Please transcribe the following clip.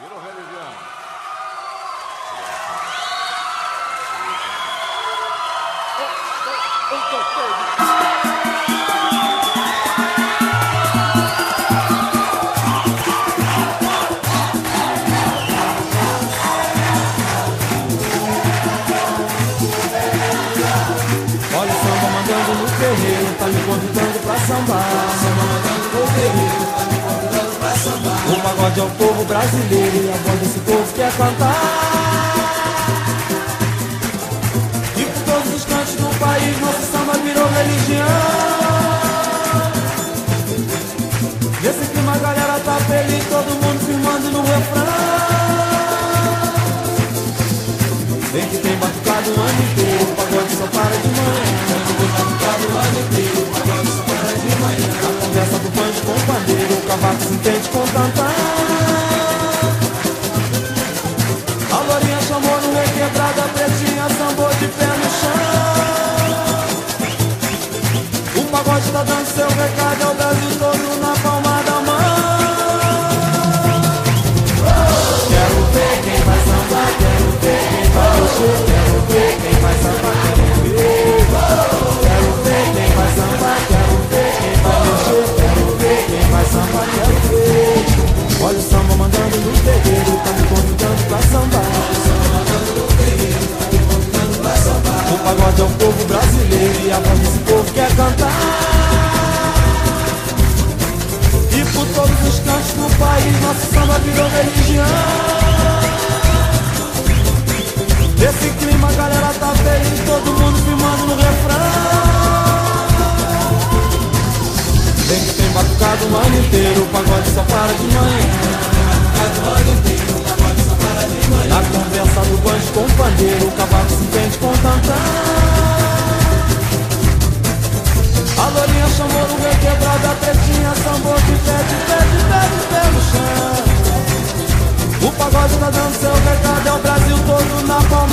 Virou religião. Olha o samba mandando no terreiro, tá me convidando pra sambar. Samba mandando no terreiro, O pagode é o povo brasileiro e a voz desse povo quer cantar. O tá dando seu recado ao Brasil todo na palma da mão. Quero ver quem vai sambar, quero ver quem vai mexer, quero ver quem vai sambar, quero ver. Quero ver quem vai sambar, quero ver quem vai mexer, quero ver quem vai sambar, quero ver. Olha o samba mandando no terreiro, tá me convidando pra sambar. O pagode é o povo brasileiro e a voz desse povo quer cantar. E por todos os cantos do país, nossa samba virou religião. Nesse clima a galera tá feliz, todo mundo filmando no refrão. Tem que ter batucado o ano inteiro, o pagode só para de manhã. Na conversa do banjo com o pandeiro, o cavaco se entende com tantão. seu verdade é o Brasil todo na palma